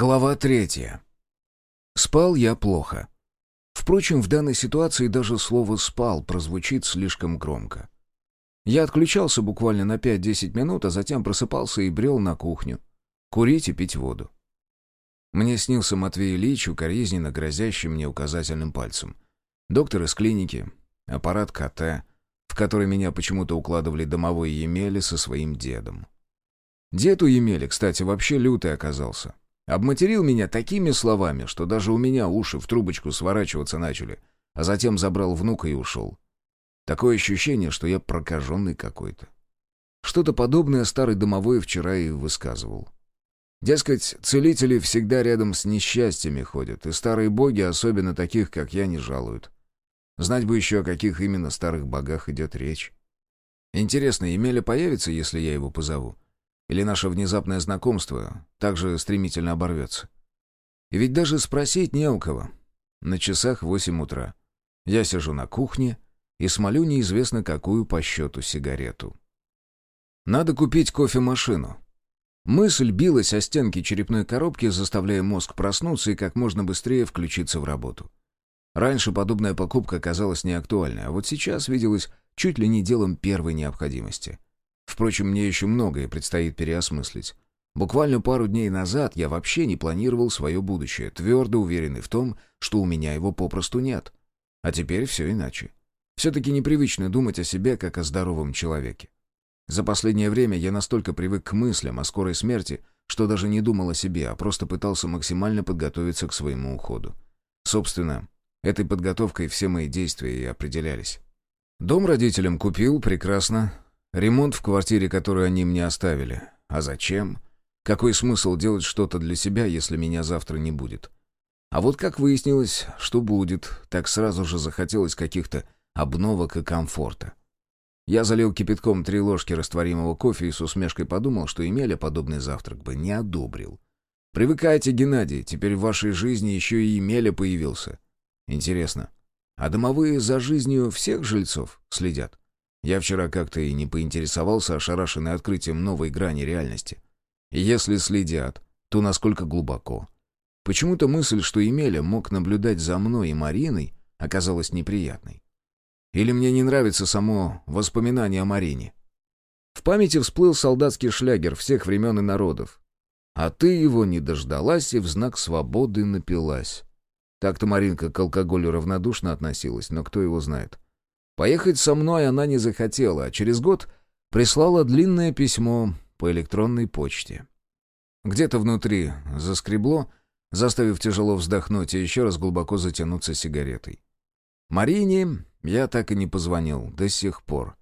Глава третья. Спал я плохо. Впрочем, в данной ситуации даже слово «спал» прозвучит слишком громко. Я отключался буквально на 5-10 минут, а затем просыпался и брел на кухню. Курить и пить воду. Мне снился Матвей Ильич, укоризненно грозящий мне указательным пальцем. Доктор из клиники, аппарат КТ, в который меня почему-то укладывали домовой Емели со своим дедом. Дед у Емели, кстати, вообще лютый оказался. Обматерил меня такими словами, что даже у меня уши в трубочку сворачиваться начали, а затем забрал внука и ушел. Такое ощущение, что я прокаженный какой-то. Что-то подобное старый домовой вчера и высказывал. Дескать, целители всегда рядом с несчастьями ходят, и старые боги, особенно таких, как я, не жалуют. Знать бы еще, о каких именно старых богах идет речь. Интересно, Емеля появится, если я его позову? Или наше внезапное знакомство также стремительно оборвется? И ведь даже спросить не у кого. На часах восемь утра. Я сижу на кухне и смолю неизвестно какую по счету сигарету. Надо купить кофемашину. Мысль билась о стенки черепной коробки, заставляя мозг проснуться и как можно быстрее включиться в работу. Раньше подобная покупка казалась неактуальной, а вот сейчас виделась чуть ли не делом первой необходимости — Впрочем, мне еще многое предстоит переосмыслить. Буквально пару дней назад я вообще не планировал свое будущее, твердо уверенный в том, что у меня его попросту нет. А теперь все иначе. Все-таки непривычно думать о себе, как о здоровом человеке. За последнее время я настолько привык к мыслям о скорой смерти, что даже не думал о себе, а просто пытался максимально подготовиться к своему уходу. Собственно, этой подготовкой все мои действия и определялись. Дом родителям купил, прекрасно. Ремонт в квартире, которую они мне оставили. А зачем? Какой смысл делать что-то для себя, если меня завтра не будет? А вот как выяснилось, что будет, так сразу же захотелось каких-то обновок и комфорта. Я залил кипятком три ложки растворимого кофе и с усмешкой подумал, что Емеля подобный завтрак бы не одобрил. «Привыкайте, Геннадий, теперь в вашей жизни еще и Емеля появился. Интересно, а домовые за жизнью всех жильцов следят?» Я вчера как-то и не поинтересовался ошарашенный открытием новой грани реальности. если следят, то насколько глубоко? Почему-то мысль, что Емеля мог наблюдать за мной и Мариной, оказалась неприятной. Или мне не нравится само воспоминание о Марине? В памяти всплыл солдатский шлягер всех времен и народов. А ты его не дождалась и в знак свободы напилась. Так-то Маринка к алкоголю равнодушно относилась, но кто его знает. Поехать со мной она не захотела, а через год прислала длинное письмо по электронной почте. Где-то внутри заскребло, заставив тяжело вздохнуть и еще раз глубоко затянуться сигаретой. Марине я так и не позвонил до сих пор.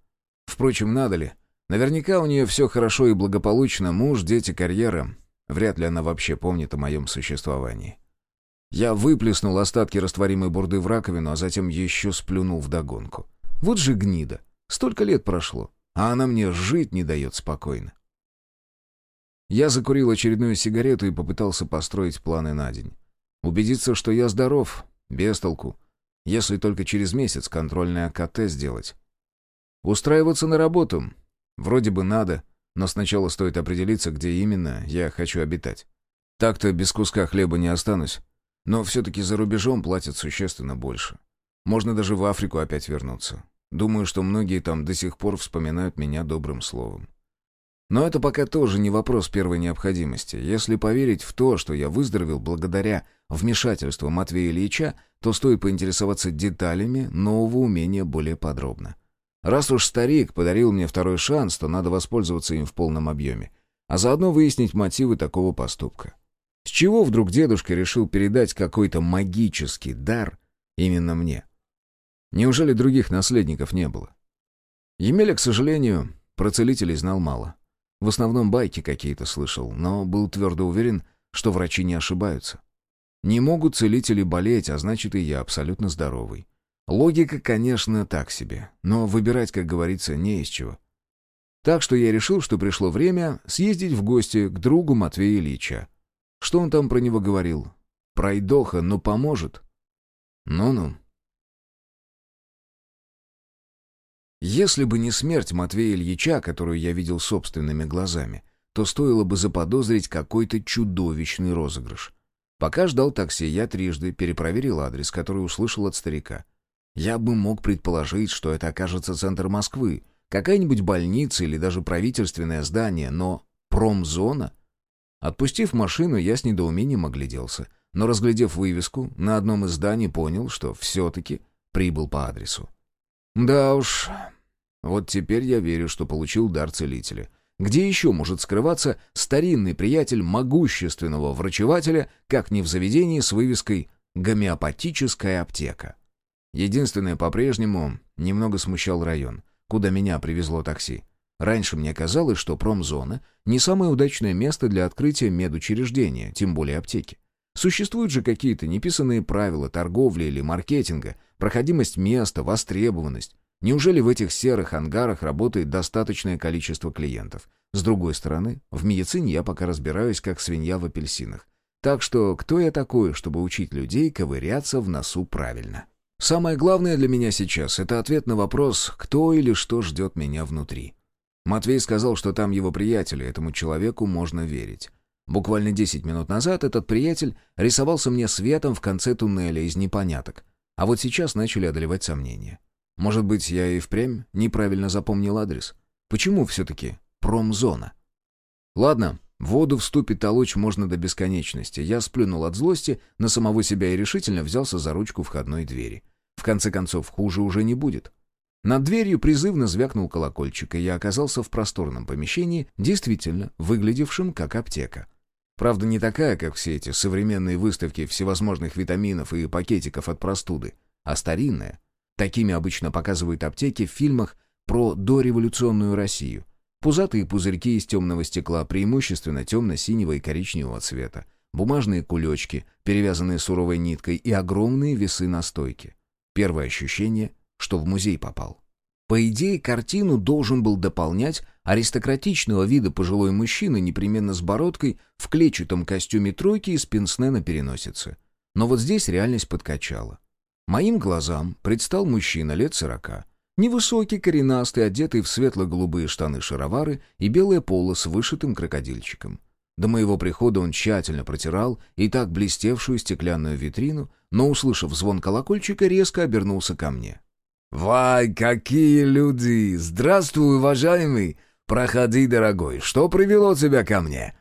Впрочем, надо ли? Наверняка у нее все хорошо и благополучно, муж, дети, карьера. Вряд ли она вообще помнит о моем существовании. Я выплеснул остатки растворимой бурды в раковину, а затем еще сплюнул вдогонку. Вот же гнида. Столько лет прошло, а она мне жить не дает спокойно. Я закурил очередную сигарету и попытался построить планы на день. Убедиться, что я здоров, без толку. Если только через месяц контрольное АКТ сделать. Устраиваться на работу? Вроде бы надо, но сначала стоит определиться, где именно я хочу обитать. Так-то без куска хлеба не останусь, но все-таки за рубежом платят существенно больше. Можно даже в Африку опять вернуться. Думаю, что многие там до сих пор вспоминают меня добрым словом. Но это пока тоже не вопрос первой необходимости. Если поверить в то, что я выздоровел благодаря вмешательству Матвея Ильича, то стоит поинтересоваться деталями нового умения более подробно. Раз уж старик подарил мне второй шанс, то надо воспользоваться им в полном объеме, а заодно выяснить мотивы такого поступка. С чего вдруг дедушка решил передать какой-то магический дар именно мне? Неужели других наследников не было? Емеля, к сожалению, про целителей знал мало. В основном байки какие-то слышал, но был твердо уверен, что врачи не ошибаются. Не могут целители болеть, а значит и я абсолютно здоровый. Логика, конечно, так себе, но выбирать, как говорится, не из чего. Так что я решил, что пришло время съездить в гости к другу Матвея Ильича. Что он там про него говорил? Пройдоха, но поможет? Ну-ну. Если бы не смерть Матвея Ильича, которую я видел собственными глазами, то стоило бы заподозрить какой-то чудовищный розыгрыш. Пока ждал такси, я трижды перепроверил адрес, который услышал от старика. Я бы мог предположить, что это окажется центр Москвы, какая-нибудь больница или даже правительственное здание, но промзона? Отпустив машину, я с недоумением огляделся, но, разглядев вывеску, на одном из зданий понял, что все-таки прибыл по адресу. Да уж, вот теперь я верю, что получил дар целителя. Где еще может скрываться старинный приятель могущественного врачевателя, как не в заведении с вывеской «Гомеопатическая аптека»? Единственное, по-прежнему немного смущал район, куда меня привезло такси. Раньше мне казалось, что промзона не самое удачное место для открытия медучреждения, тем более аптеки. Существуют же какие-то неписанные правила торговли или маркетинга, проходимость места, востребованность. Неужели в этих серых ангарах работает достаточное количество клиентов? С другой стороны, в медицине я пока разбираюсь, как свинья в апельсинах. Так что кто я такой, чтобы учить людей ковыряться в носу правильно? Самое главное для меня сейчас — это ответ на вопрос, кто или что ждет меня внутри. Матвей сказал, что там его приятели, этому человеку можно верить. Буквально 10 минут назад этот приятель рисовался мне светом в конце туннеля из непоняток. А вот сейчас начали одолевать сомнения. Может быть, я и впрямь неправильно запомнил адрес? Почему все-таки промзона? Ладно, воду в ступе толочь можно до бесконечности. Я сплюнул от злости на самого себя и решительно взялся за ручку входной двери. В конце концов, хуже уже не будет. Над дверью призывно звякнул колокольчик, и я оказался в просторном помещении, действительно выглядевшем как аптека. Правда, не такая, как все эти современные выставки всевозможных витаминов и пакетиков от простуды, а старинная, Такими обычно показывают аптеки в фильмах про дореволюционную Россию. Пузатые пузырьки из темного стекла, преимущественно темно-синего и коричневого цвета. Бумажные кулечки, перевязанные суровой ниткой, и огромные весы на стойке. Первое ощущение, что в музей попал. По идее, картину должен был дополнять аристократичного вида пожилой мужчина, непременно с бородкой, в клетчатом костюме тройки и с пенсне на переносице. Но вот здесь реальность подкачала. Моим глазам предстал мужчина лет сорока. Невысокий, коренастый, одетый в светло-голубые штаны-шаровары и белое поло с вышитым крокодильчиком. До моего прихода он тщательно протирал и так блестевшую стеклянную витрину, но, услышав звон колокольчика, резко обернулся ко мне. «Вай, какие люди! Здравствуй, уважаемый! Проходи, дорогой, что привело тебя ко мне?»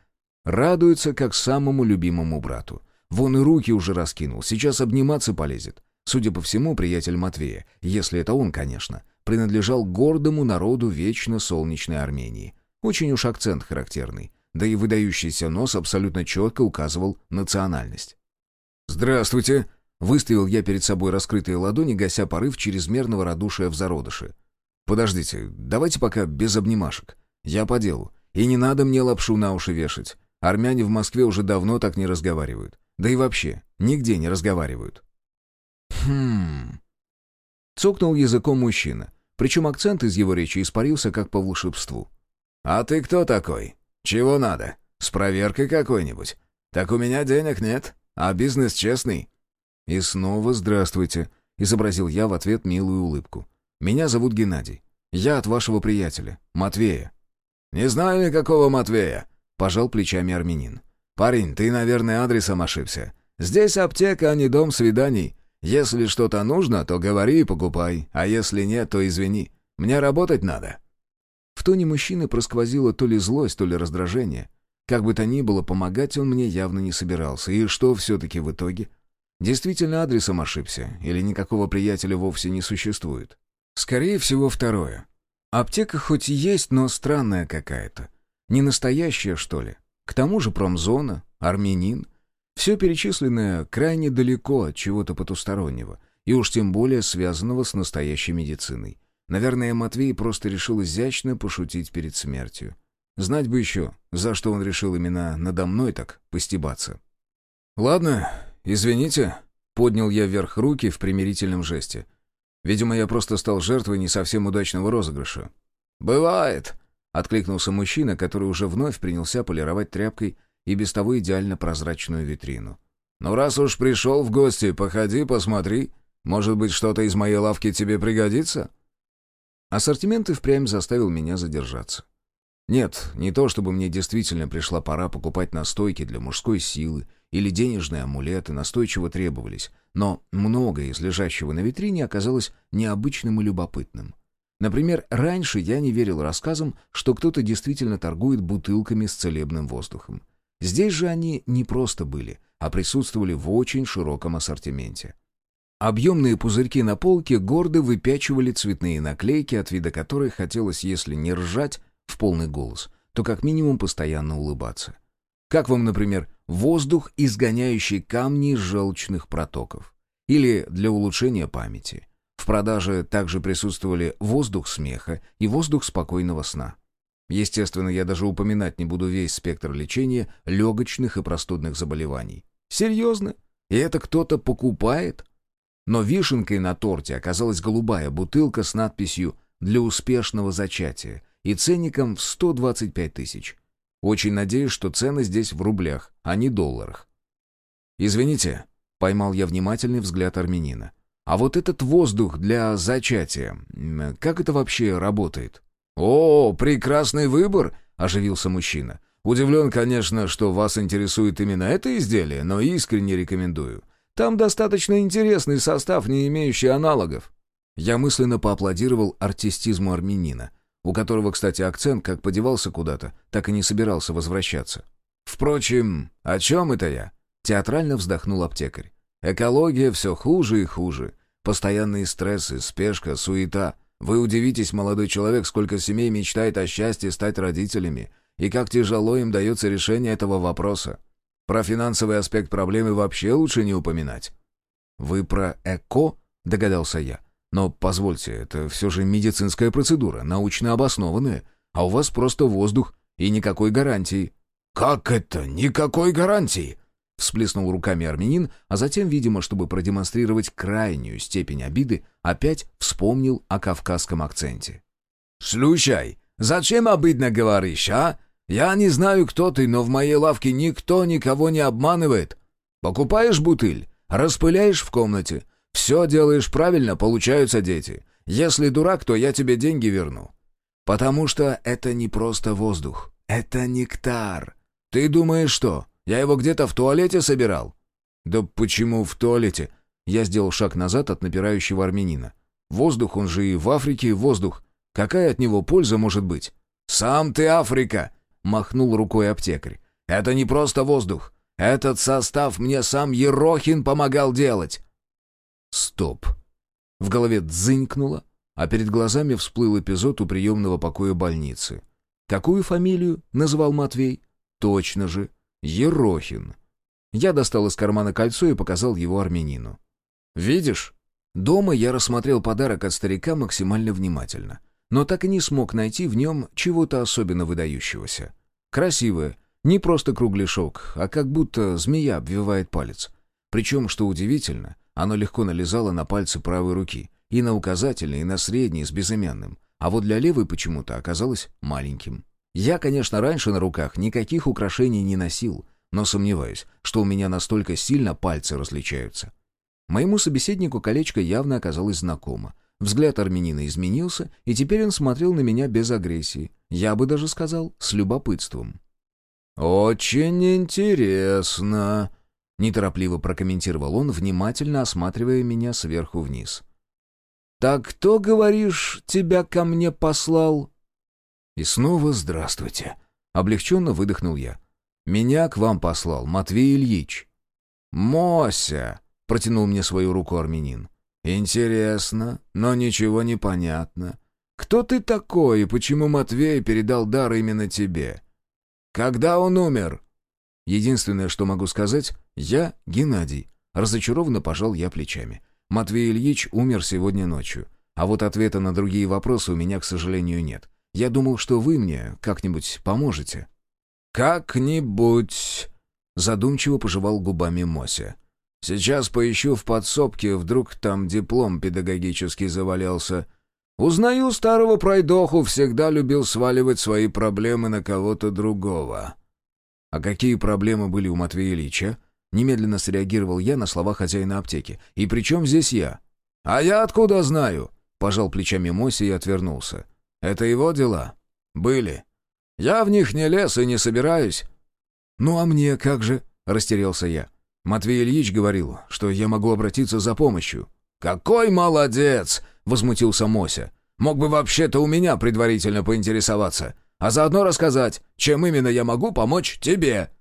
Радуется, как самому любимому брату. Вон и руки уже раскинул, сейчас обниматься полезет. Судя по всему, приятель Матвея, если это он, конечно, принадлежал гордому народу вечно солнечной Армении. Очень уж акцент характерный, да и выдающийся нос абсолютно четко указывал национальность. «Здравствуйте!» — выставил я перед собой раскрытые ладони, гася порыв чрезмерного радушия в зародыше. «Подождите, давайте пока без обнимашек. Я по делу. И не надо мне лапшу на уши вешать. Армяне в Москве уже давно так не разговаривают. Да и вообще, нигде не разговаривают». «Хм...» Цокнул языком мужчина, причем акцент из его речи испарился как по волшебству. «А ты кто такой? Чего надо? С проверкой какой-нибудь? Так у меня денег нет, а бизнес честный». «И снова здравствуйте», — изобразил я в ответ милую улыбку. «Меня зовут Геннадий. Я от вашего приятеля, Матвея». «Не знаю никакого Матвея», — пожал плечами армянин. «Парень, ты, наверное, адресом ошибся. Здесь аптека, а не дом свиданий. Если что-то нужно, то говори и покупай, а если нет, то извини. Мне работать надо». В тоне мужчины просквозило то ли злость, то ли раздражение. Как бы то ни было, помогать он мне явно не собирался. И что все-таки в итоге? Действительно адресом ошибся, или никакого приятеля вовсе не существует? Скорее всего, второе. Аптека хоть и есть, но странная какая-то. Не настоящая, что ли? К тому же промзона, армянин — все перечисленное крайне далеко от чего-то потустороннего, и уж тем более связанного с настоящей медициной. Наверное, Матвей просто решил изящно пошутить перед смертью. Знать бы еще, за что он решил именно надо мной так постебаться. «Ладно, извините», — поднял я вверх руки в примирительном жесте. Видимо, я просто стал жертвой не совсем удачного розыгрыша. «Бывает», — откликнулся мужчина, который уже вновь принялся полировать тряпкой и без того идеально прозрачную витрину. «Ну, раз уж пришел в гости, походи, посмотри. Может быть, что-то из моей лавки тебе пригодится?» Ассортимент и впрямь заставил меня задержаться. Нет, не то чтобы мне действительно пришла пора покупать настойки для мужской силы или денежные амулеты настойчиво требовались, но многое из лежащего на витрине оказалось необычным и любопытным. Например, раньше я не верил рассказам, что кто-то действительно торгует бутылками с целебным воздухом. Здесь же они не просто были, а присутствовали в очень широком ассортименте. Объемные пузырьки на полке гордо выпячивали цветные наклейки, от вида которых хотелось, если не ржать в полный голос, то как минимум постоянно улыбаться. Как вам, например, воздух, изгоняющий камни из желчных протоков? Или для улучшения памяти? В продаже также присутствовали воздух смеха и воздух спокойного сна. Естественно, я даже упоминать не буду весь спектр лечения легочных и простудных заболеваний. Серьезно? И это кто-то покупает? Но вишенкой на торте оказалась голубая бутылка с надписью «Для успешного зачатия» и ценником в 125 тысяч. Очень надеюсь, что цены здесь в рублях, а не долларах. «Извините», — поймал я внимательный взгляд армянина. «А вот этот воздух для зачатия, как это вообще работает?» «О, прекрасный выбор!» — оживился мужчина. «Удивлен, конечно, что вас интересует именно это изделие, но искренне рекомендую. Там достаточно интересный состав, не имеющий аналогов». Я мысленно поаплодировал артистизму армянина, у которого, кстати, акцент как подевался куда-то, так и не собирался возвращаться. «Впрочем, о чем это я?» — театрально вздохнул аптекарь. «Экология все хуже и хуже. Постоянные стрессы, спешка, суета. Вы удивитесь, молодой человек, сколько семей мечтает о счастье стать родителями, и как тяжело им дается решение этого вопроса. Про финансовый аспект проблемы вообще лучше не упоминать. «Вы про ЭКО?» — догадался я. «Но, позвольте, это все же медицинская процедура, научно обоснованная, а у вас просто воздух и никакой гарантии». «Как это? Никакой гарантии?» — всплеснул руками армянин, а затем, видимо, чтобы продемонстрировать крайнюю степень обиды, опять вспомнил о кавказском акценте. «Слушай, зачем обидно говоришь, а? Я не знаю, кто ты, но в моей лавке никто никого не обманывает. Покупаешь бутыль, распыляешь в комнате. Все делаешь правильно, получаются дети. Если дурак, то я тебе деньги верну. Потому что это не просто воздух. Это нектар. Ты думаешь, что? Я его где-то в туалете собирал?» «Да почему в туалете?» Я сделал шаг назад от напирающего армянина. «Воздух, он же и в Африке воздух. Какая от него польза может быть?» «Сам ты Африка!» махнул рукой аптекарь. «Это не просто воздух. Этот состав мне сам Ерохин помогал делать». Стоп. В голове дзынькнуло, а перед глазами всплыл эпизод у приемного покоя больницы. Какую фамилию называл Матвей? Точно же, Ерохин. Я достал из кармана кольцо и показал его армянину. «Видишь?» Дома я рассмотрел подарок от старика максимально внимательно но так и не смог найти в нем чего-то особенно выдающегося. Красивое, не просто кругляшок, а как будто змея обвивает палец. Причем, что удивительно, оно легко налезало на пальцы правой руки, и на указательный, и на средний с безымянным, а вот для левой почему-то оказалось маленьким. Я, конечно, раньше на руках никаких украшений не носил, но сомневаюсь, что у меня настолько сильно пальцы различаются. Моему собеседнику колечко явно оказалось знакомо, Взгляд армянина изменился, и теперь он смотрел на меня без агрессии. Я бы даже сказал, с любопытством. «Очень интересно», — неторопливо прокомментировал он, внимательно осматривая меня сверху вниз. «Так кто, говоришь, тебя ко мне послал?» И снова здравствуйте. Облегченно выдохнул я. «Меня к вам послал Матвей Ильич». «Мося!» — протянул мне свою руку армянин. «Интересно, но ничего не понятно. Кто ты такой и почему Матвей передал дар именно тебе? Когда он умер?» Единственное, что могу сказать, я Геннадий. Разочарованно пожал я плечами. Матвей Ильич умер сегодня ночью. А вот ответа на другие вопросы у меня, к сожалению, нет. Я думал, что вы мне как-нибудь поможете. «Как-нибудь...» Задумчиво пожевал губами Мося. Сейчас поищу в подсобке, вдруг там диплом педагогический завалялся. Узнаю старого пройдоху, всегда любил сваливать свои проблемы на кого-то другого. А какие проблемы были у Матвея Ильича? Немедленно среагировал я на слова хозяина аптеки. «И при чем здесь я?» «А я откуда знаю?» Пожал плечами Моси и отвернулся. «Это его дела?» «Были. Я в них не лез и не собираюсь». «Ну а мне как же?» — растерялся я. Матвей Ильич говорил, что я могу обратиться за помощью. «Какой молодец!» — возмутился Мося. «Мог бы вообще-то у меня предварительно поинтересоваться, а заодно рассказать, чем именно я могу помочь тебе».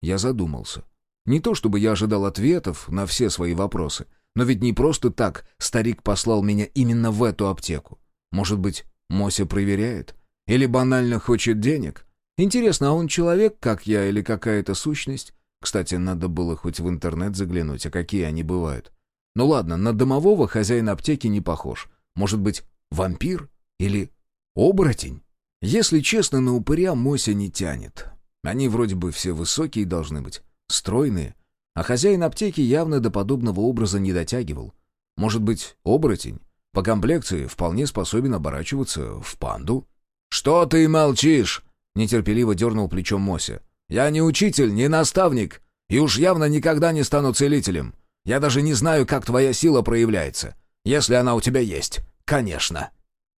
Я задумался. Не то чтобы я ожидал ответов на все свои вопросы, но ведь не просто так старик послал меня именно в эту аптеку. Может быть, Мося проверяет? Или банально хочет денег? Интересно, а он человек, как я, или какая-то сущность? Кстати, надо было хоть в интернет заглянуть, а какие они бывают. Ну ладно, на домового хозяин аптеки не похож. Может быть, вампир? Или оборотень? Если честно, на упыря Мося не тянет. Они вроде бы все высокие должны быть, стройные. А хозяин аптеки явно до подобного образа не дотягивал. Может быть, оборотень? По комплекции вполне способен оборачиваться в панду. «Что ты молчишь?» — нетерпеливо дернул плечом Мося. Я не учитель, не наставник, и уж явно никогда не стану целителем. Я даже не знаю, как твоя сила проявляется. Если она у тебя есть, конечно».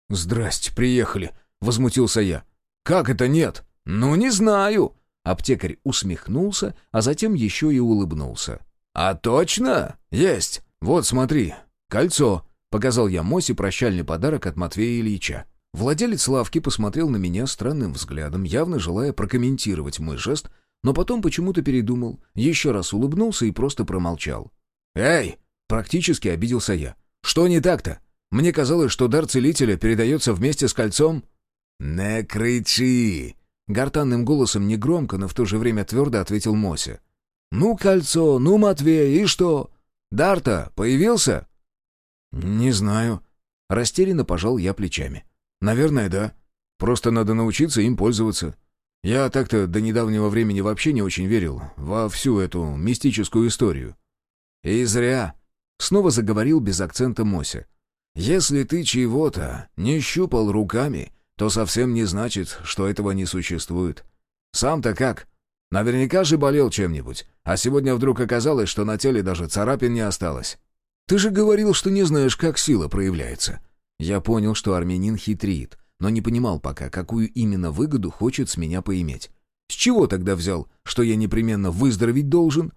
«Здрасте, приехали», — возмутился я. «Как это нет?» «Ну, не знаю». Аптекарь усмехнулся, а затем еще и улыбнулся. «А точно? Есть. Вот смотри, кольцо», — показал я Мосе прощальный подарок от Матвея Ильича. Владелец лавки посмотрел на меня странным взглядом, явно желая прокомментировать мой жест, но потом почему-то передумал, еще раз улыбнулся и просто промолчал. «Эй!» — практически обиделся я. «Что не так-то? Мне казалось, что дар целителя передается вместе с кольцом». «Не кричи!» — гортанным голосом негромко, но в то же время твердо ответил Мося. «Ну, кольцо, ну, Матвей, и что? Дар-то появился?» «Не знаю». Растерянно пожал я плечами. «Наверное, да. Просто надо научиться им пользоваться. Я так-то до недавнего времени вообще не очень верил во всю эту мистическую историю». «И зря», — снова заговорил без акцента Мося. «Если ты чего-то не щупал руками, то совсем не значит, что этого не существует. Сам-то как? Наверняка же болел чем-нибудь, а сегодня вдруг оказалось, что на теле даже царапин не осталось. Ты же говорил, что не знаешь, как сила проявляется. Я понял, что армянин хитрит, но не понимал пока, какую именно выгоду хочет с меня поиметь. С чего тогда взял, что я непременно выздороветь должен?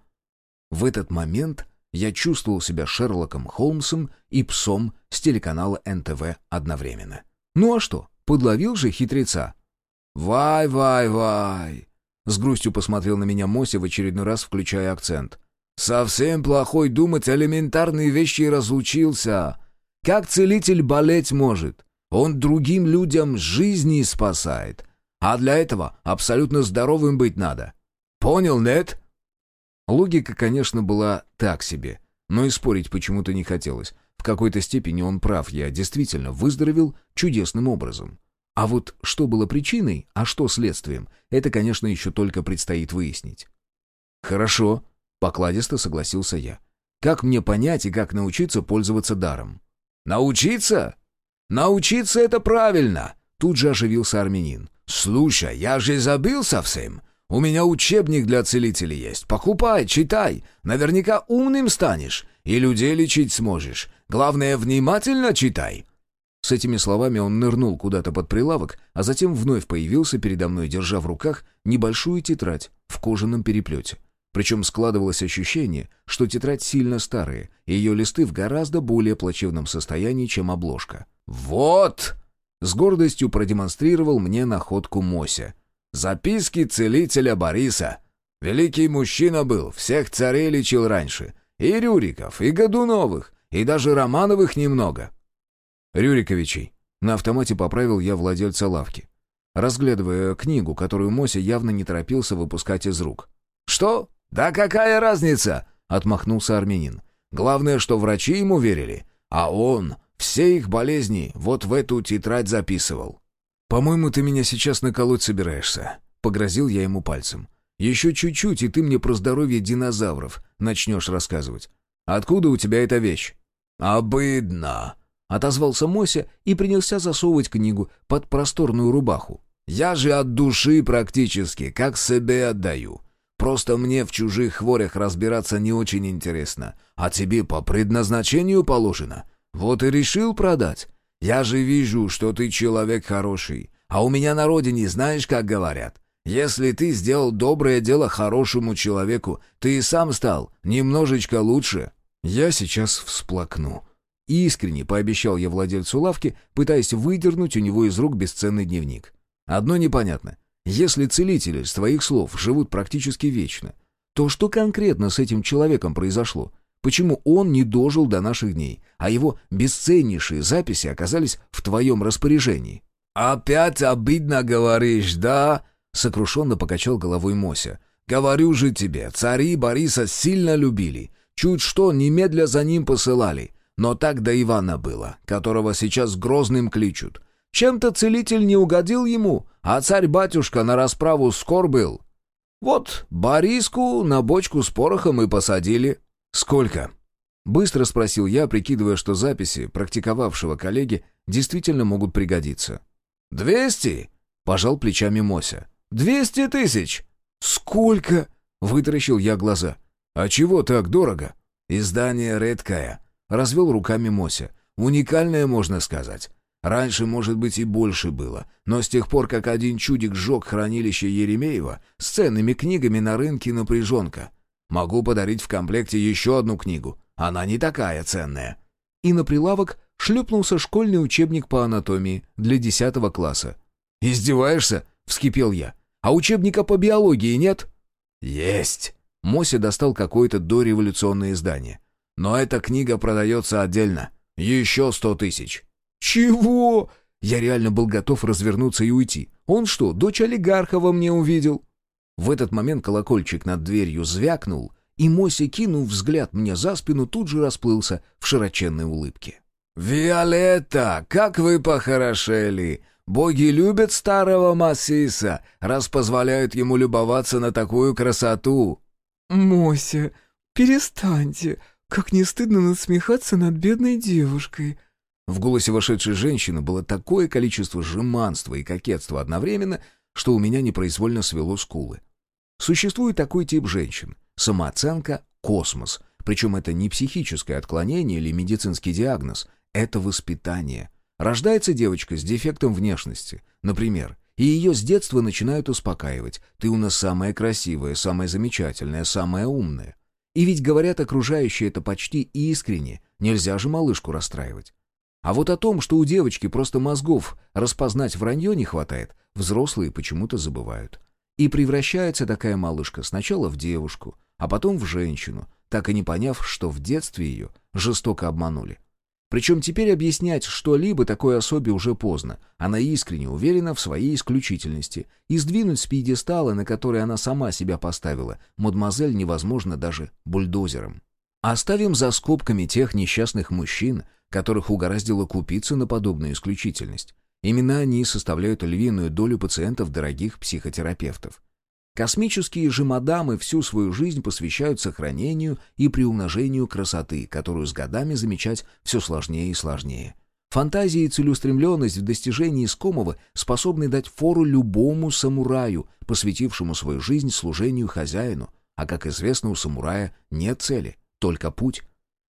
В этот момент я чувствовал себя Шерлоком Холмсом и псом с телеканала НТВ одновременно. Ну а что, подловил же хитреца? «Вай, вай, вай!» С грустью посмотрел на меня Мося в очередной раз, включая акцент. «Совсем плохой думать элементарные вещи разучился. Как целитель болеть может? Он другим людям жизни спасает. А для этого абсолютно здоровым быть надо. Понял, нет? Логика, конечно, была так себе, но и спорить почему-то не хотелось. В какой-то степени он прав, я действительно выздоровел чудесным образом. А вот что было причиной, а что следствием, это, конечно, еще только предстоит выяснить. «Хорошо», — покладисто согласился я. «Как мне понять и как научиться пользоваться даром?» «Научиться? Научиться — это правильно!» Тут же оживился армянин. «Слушай, я же забыл совсем. У меня учебник для целителей есть. Покупай, читай. Наверняка умным станешь. И людей лечить сможешь. Главное, внимательно читай». С этими словами он нырнул куда-то под прилавок, а затем вновь появился передо мной, держа в руках небольшую тетрадь в кожаном переплете. Причем складывалось ощущение, что тетрадь сильно старая, и ее листы в гораздо более плачевном состоянии, чем обложка. «Вот!» — с гордостью продемонстрировал мне находку Мося. «Записки целителя Бориса. Великий мужчина был, всех царей лечил раньше. И Рюриков, и Годуновых, и даже Романовых немного». «Рюриковичей». На автомате поправил я владельца лавки, разглядывая книгу, которую Мося явно не торопился выпускать из рук. «Что? «Да какая разница?» — отмахнулся армянин. «Главное, что врачи ему верили, а он все их болезни вот в эту тетрадь записывал». «По-моему, ты меня сейчас наколоть собираешься», — погрозил я ему пальцем. «Еще чуть-чуть, и ты мне про здоровье динозавров начнешь рассказывать. Откуда у тебя эта вещь?» «Обыдно», — отозвался Мося и принялся засовывать книгу под просторную рубаху. «Я же от души практически, как себе отдаю. Просто мне в чужих хворях разбираться не очень интересно, а тебе по предназначению положено. Вот и решил продать. Я же вижу, что ты человек хороший, А у меня на родине знаешь, как говорят? Если ты сделал доброе дело хорошему человеку, ты и сам стал немножечко лучше». Я сейчас всплакну. Искренне пообещал я владельцу лавки, пытаясь выдернуть у него из рук бесценный дневник. Одно непонятно. Если целители, с твоих слов, живут практически вечно, то что конкретно с этим человеком произошло? Почему он не дожил до наших дней, а его бесценнейшие записи оказались в твоем распоряжении?» «Опять обидно говоришь, да?» — сокрушенно покачал головой Мося. «Говорю же тебе, цари Бориса сильно любили. Чуть что, немедля за ним посылали. Но так до Ивана было, которого сейчас грозным кличут. Чем-то целитель не угодил ему, а царь-батюшка на расправу скор был. Вот Бориску на бочку с порохом и посадили. «Сколько?» Быстро спросил я, прикидывая, что записи практиковавшего коллеги действительно могут пригодиться. «Двести?» — пожал плечами Мося. «Двести тысяч!» «Сколько?» — вытаращил я глаза. «А чего так дорого?» «Издание редкое», — развел руками Мося. «Уникальное, можно сказать. Раньше, может быть, и больше было, но с тех пор, как один чудик сжег хранилище Еремеева, с ценными книгами на рынке напряженка. Могу подарить в комплекте еще одну книгу. Она не такая ценная». И на прилавок шлепнулся школьный учебник по анатомии для десятого класса. «Издеваешься?» — вскипел я. «А учебника по биологии нет?» «Есть!» Мося достал какое-то дореволюционное издание. «Но эта книга продается отдельно. Еще сто тысяч». «Чего?» Я реально был готов развернуться и уйти. Он что, дочь олигарха во мне увидел? В этот момент колокольчик над дверью звякнул, и Мося, кинув взгляд мне за спину, тут же расплылся в широченной улыбке. «Виолетта, как вы похорошели! Боги любят старого Массиса, раз позволяют ему любоваться на такую красоту!» «Мося, перестаньте! Как не стыдно насмехаться над бедной девушкой!» В голосе вошедшей женщины было такое количество жеманства и кокетства одновременно, что у меня непроизвольно свело скулы. Существует такой тип женщин – самооценка «космос», причем это не психическое отклонение или медицинский диагноз, это воспитание. Рождается девочка с дефектом внешности, например, и ее с детства начинают успокаивать. Ты у нас самая красивая, самая замечательная, самая умная. И ведь говорят окружающие это почти искренне, нельзя же малышку расстраивать. А вот о том, что у девочки просто мозгов распознать вранье не хватает, взрослые почему-то забывают. И превращается такая малышка сначала в девушку, а потом в женщину, так и не поняв, что в детстве ее жестоко обманули. Причем теперь объяснять что-либо такой особе уже поздно. Она искренне уверена в своей исключительности. И сдвинуть с пьедестала, на который она сама себя поставила, мадемуазель невозможно даже бульдозером. Оставим за скобками тех несчастных мужчин, которых угораздило купиться на подобную исключительность. Именно они составляют львиную долю пациентов дорогих психотерапевтов. Космические же мадамы всю свою жизнь посвящают сохранению и приумножению красоты, которую с годами замечать все сложнее и сложнее. Фантазия и целеустремленность в достижении искомого способны дать фору любому самураю, посвятившему свою жизнь служению хозяину, а, как известно, у самурая нет цели, только путь.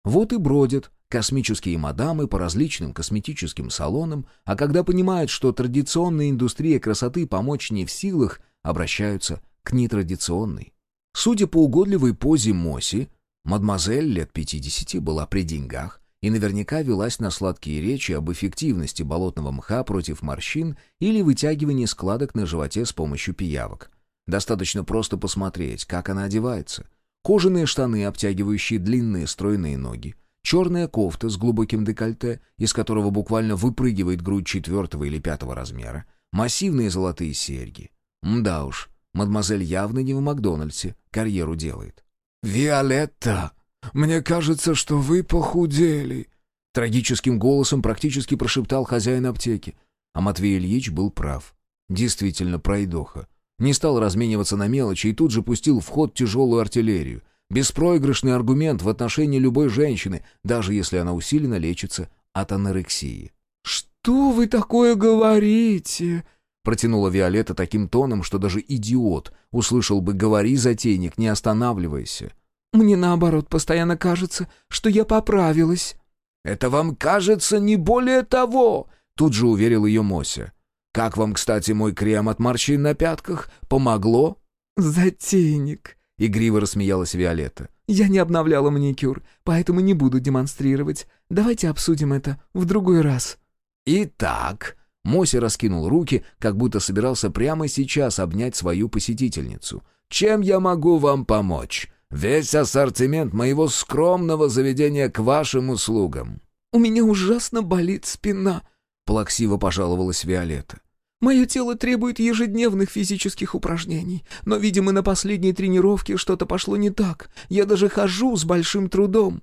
Вот и бродят космические мадамы по различным косметическим салонам, а когда понимают, что традиционная индустрия красоты помочь не в силах, обращаются к нетрадиционной. Судя по угодливой позе Моси, мадемуазель лет 50 была при деньгах и наверняка велась на сладкие речи об эффективности болотного мха против морщин или вытягивании складок на животе с помощью пиявок. Достаточно просто посмотреть, как она одевается. Кожаные штаны, обтягивающие длинные стройные ноги, черная кофта с глубоким декольте, из которого буквально выпрыгивает грудь четвертого или пятого размера, массивные золотые серьги. Мда уж, мадемуазель явно не в Макдональдсе карьеру делает. «Виолетта, мне кажется, что вы похудели», трагическим голосом практически прошептал хозяин аптеки. А Матвей Ильич был прав. Действительно пройдоха. Не стал размениваться на мелочи и тут же пустил в ход тяжелую артиллерию — Беспроигрышный аргумент в отношении любой женщины, даже если она усиленно лечится от анорексии. «Что вы такое говорите?» Протянула Виолетта таким тоном, что даже идиот услышал бы «говори, затейник, не останавливайся». «Мне наоборот постоянно кажется, что я поправилась». «Это вам кажется не более того», — тут же уверил ее Мося. Как вам, кстати, мой крем от морщин на пятках? Помогло?» «Затейник», — игриво рассмеялась Виолетта. «Я не обновляла маникюр, поэтому не буду демонстрировать. Давайте обсудим это в другой раз». «Итак...» Моси раскинул руки, как будто собирался прямо сейчас обнять свою посетительницу. «Чем я могу вам помочь? Весь ассортимент моего скромного заведения к вашим услугам». «У меня ужасно болит спина», — плаксиво пожаловалась Виолетта. «Мое тело требует ежедневных физических упражнений, но, видимо, на последней тренировке что-то пошло не так. Я даже хожу с большим трудом».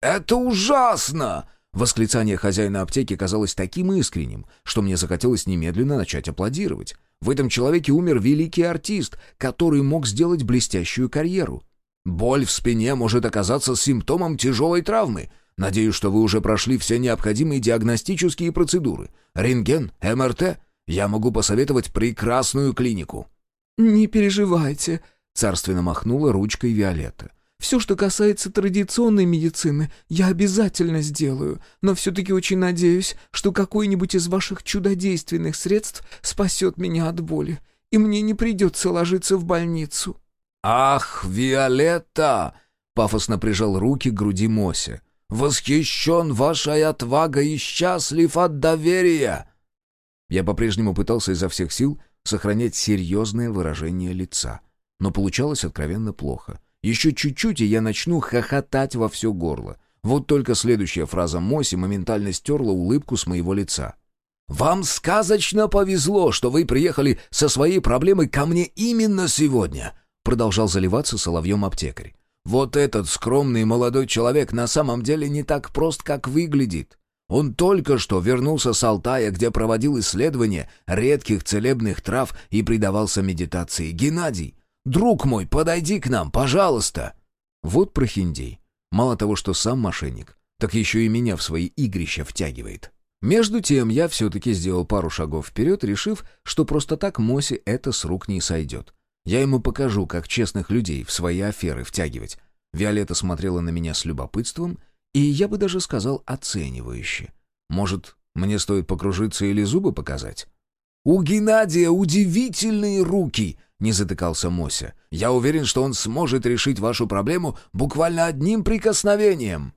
«Это ужасно!» Восклицание хозяина аптеки казалось таким искренним, что мне захотелось немедленно начать аплодировать. В этом человеке умер великий артист, который мог сделать блестящую карьеру. Боль в спине может оказаться симптомом тяжелой травмы. Надеюсь, что вы уже прошли все необходимые диагностические процедуры. Рентген, МРТ. Я могу посоветовать прекрасную клинику». «Не переживайте», — царственно махнула ручкой Виолетта. Все, что касается традиционной медицины, я обязательно сделаю, но все-таки очень надеюсь, что какой-нибудь из ваших чудодейственных средств спасет меня от боли, и мне не придется ложиться в больницу». «Ах, Виолетта!» — пафосно прижал руки к груди Мося. «Восхищен вашей отвагой и счастлив от доверия!» Я по-прежнему пытался изо всех сил сохранять серьезное выражение лица, но получалось откровенно плохо. Еще чуть-чуть, и я начну хохотать во все горло. Вот только следующая фраза Моси моментально стерла улыбку с моего лица. «Вам сказочно повезло, что вы приехали со своей проблемой ко мне именно сегодня», продолжал заливаться соловьем аптекарь. «Вот этот скромный молодой человек на самом деле не так прост, как выглядит. Он только что вернулся с Алтая, где проводил исследования редких целебных трав и предавался медитации. Геннадий, Друг мой, подойди к нам, пожалуйста!» Вот прохиндей. Мало того, что сам мошенник, так еще и меня в свои игрища втягивает. Между тем, я все-таки сделал пару шагов вперед, решив, что просто так Моси это с рук не сойдет. Я ему покажу, как честных людей в свои аферы втягивать. Виолетта смотрела на меня с любопытством, и я бы даже сказал оценивающе. Может, мне стоит покружиться или зубы показать? «У Геннадия удивительные руки!» Не затыкался Мося. «Я уверен, что он сможет решить вашу проблему буквально одним прикосновением».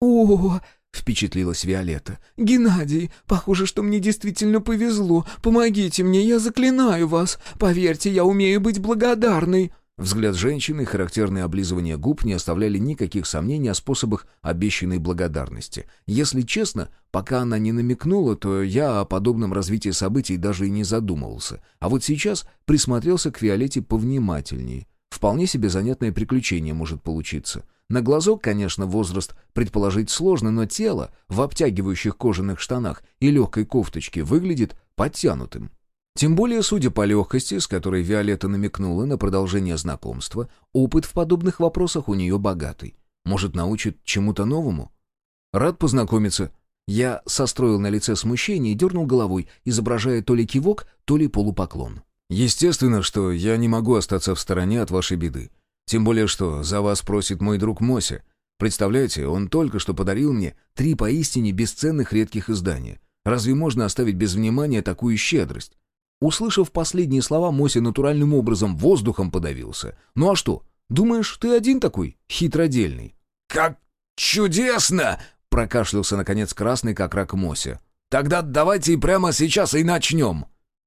«О!» — впечатлилась Виолетта. «Геннадий, похоже, что мне действительно повезло. Помогите мне, я заклинаю вас. Поверьте, я умею быть благодарной». Взгляд женщины, характерные облизывания губ не оставляли никаких сомнений о способах обещанной благодарности. Если честно, пока она не намекнула, то я о подобном развитии событий даже и не задумывался. А вот сейчас присмотрелся к Виолетте повнимательнее. Вполне себе занятное приключение может получиться. На глазок, конечно, возраст предположить сложно, но тело в обтягивающих кожаных штанах и легкой кофточке выглядит подтянутым. Тем более, судя по легкости, с которой Виолетта намекнула на продолжение знакомства, опыт в подобных вопросах у нее богатый. Может, научит чему-то новому? Рад познакомиться. Я состроил на лице смущение и дернул головой, изображая то ли кивок, то ли полупоклон. Естественно, что я не могу остаться в стороне от вашей беды. Тем более, что за вас просит мой друг Мося. Представляете, он только что подарил мне три поистине бесценных редких издания. Разве можно оставить без внимания такую щедрость? Услышав последние слова, Мося натуральным образом воздухом подавился. «Ну а что? Думаешь, ты один такой хитродельный?» «Как чудесно!» — прокашлялся, наконец, красный, как рак Мося. «Тогда давайте прямо сейчас и начнем!»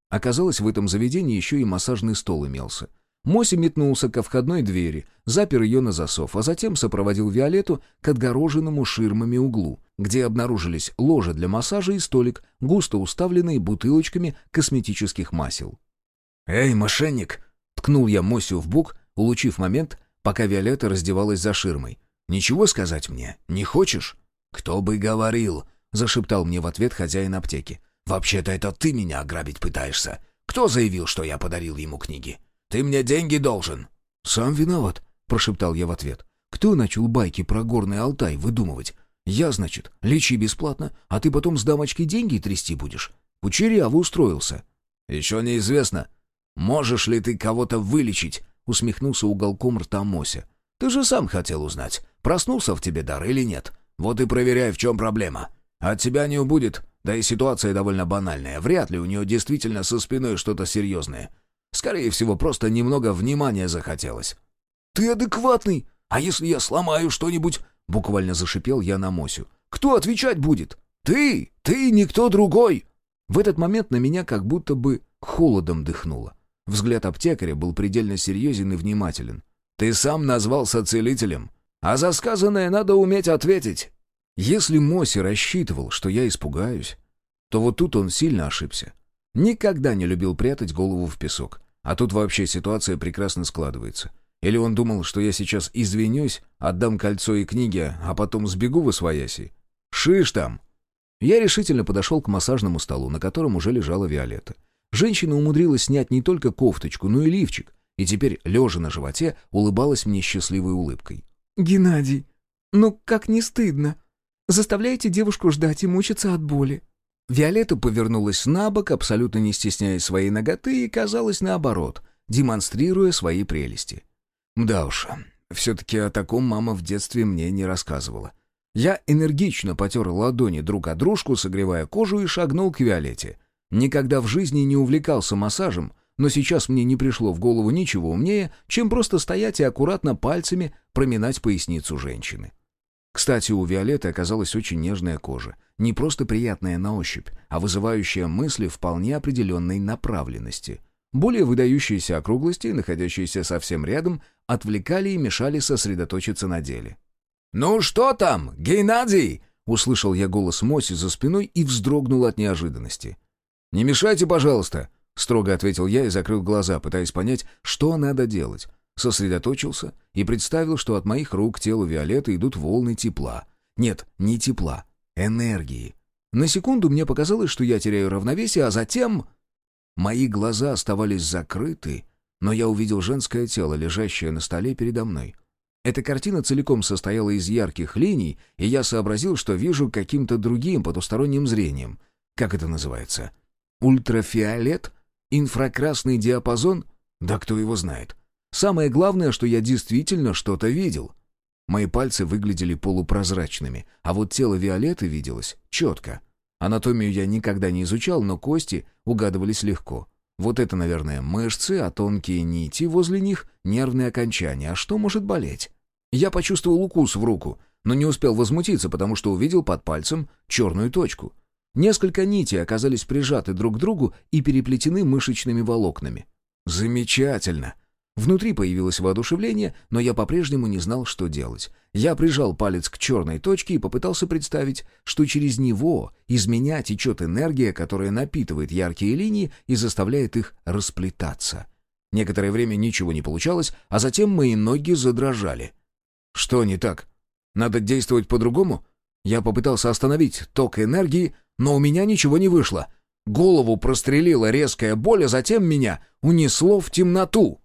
Оказалось, в этом заведении еще и массажный стол имелся. Моси метнулся ко входной двери, запер ее на засов, а затем сопроводил Виолетту к отгороженному ширмами углу, где обнаружились ложа для массажа и столик, густо уставленные бутылочками косметических масел. «Эй, мошенник!» — ткнул я Мосю в бок, улучив момент, пока Виолетта раздевалась за ширмой. «Ничего сказать мне? Не хочешь?» «Кто бы говорил!» — зашептал мне в ответ хозяин аптеки. «Вообще-то это ты меня ограбить пытаешься. Кто заявил, что я подарил ему книги? Ты мне деньги должен». «Сам виноват», — прошептал я в ответ. «Кто начал байки про горный Алтай выдумывать? Я, значит, лечи бесплатно, а ты потом с дамочкой деньги трясти будешь? Кучеряво устроился». «Еще неизвестно, можешь ли ты кого-то вылечить», — усмехнулся уголком рта Мося. «Ты же сам хотел узнать, проснулся в тебе дар или нет. Вот и проверяй, в чем проблема. От тебя не убудет, Да и ситуация довольно банальная. Вряд ли у нее действительно со спиной что-то серьезное. Скорее всего, просто немного внимания захотелось. «Ты адекватный! А если я сломаю что-нибудь?» Буквально зашипел я на Мосю. «Кто отвечать будет? Ты! Ты, никто другой!» В этот момент на меня как будто бы холодом дыхнуло. Взгляд аптекаря был предельно серьезен и внимателен. «Ты сам назвался целителем, а за сказанное надо уметь ответить». Если Моси рассчитывал, что я испугаюсь, то вот тут он сильно ошибся. Никогда не любил прятать голову в песок, а тут вообще ситуация прекрасно складывается. Или он думал, что я сейчас извинюсь, отдам кольцо и книги, а потом сбегу в освояси? Шиш там! Я решительно подошел к массажному столу, на котором уже лежала Виолетта. Женщина умудрилась снять не только кофточку, но и лифчик, и теперь, лежа на животе, улыбалась мне счастливой улыбкой. «Геннадий, ну как не стыдно? Заставляете девушку ждать и мучиться от боли». Виолетта повернулась на бок, абсолютно не стесняя своей ноготы, и казалось наоборот, демонстрируя свои прелести. Да уж, все-таки о таком мама в детстве мне не рассказывала. Я энергично потер ладони друг о дружку, согревая кожу, и шагнул к Виолетте. Никогда в жизни не увлекался массажем, но сейчас мне не пришло в голову ничего умнее, чем просто стоять и аккуратно пальцами проминать поясницу женщины. Кстати, у Виолетты оказалась очень нежная кожа, не просто приятная на ощупь, а вызывающая мысли вполне определенной направленности. Более выдающиеся округлости, находящиеся совсем рядом, отвлекали и мешали сосредоточиться на деле. «Ну что там, Геннадий?» — услышал я голос Моси за спиной и вздрогнул от неожиданности. «Не мешайте, пожалуйста», — строго ответил я и закрыл глаза, пытаясь понять, что надо делать. Сосредоточился и представил, что от моих рук к телу Виолетты идут волны тепла. Нет, не тепла, энергии. На секунду мне показалось, что я теряю равновесие, а затем... Мои глаза оставались закрыты, но я увидел женское тело, лежащее на столе передо мной. Эта картина целиком состояла из ярких линий, и я сообразил, что вижу каким-то другим потусторонним зрением. Как это называется? Ультрафиолет? Инфракрасный диапазон? Да кто его знает. Самое главное, что я действительно что-то видел. Мои пальцы выглядели полупрозрачными, а вот тело Виолетты виделось четко. Анатомию я никогда не изучал, но кости угадывались легко. Вот это, наверное, мышцы, а тонкие нити возле них — нервные окончания. А что может болеть? Я почувствовал укус в руку, но не успел возмутиться, потому что увидел под пальцем черную точку. Несколько нитей оказались прижаты друг к другу и переплетены мышечными волокнами. Замечательно! Внутри появилось воодушевление, но я по-прежнему не знал, что делать. Я прижал палец к черной точке и попытался представить, что через него из меня течет энергия, которая напитывает яркие линии и заставляет их расплетаться. Некоторое время ничего не получалось, а затем мои ноги задрожали. Что не так? Надо действовать по-другому? Я попытался остановить ток энергии, но у меня ничего не вышло. Голову прострелила резкая боль, а затем меня унесло в темноту.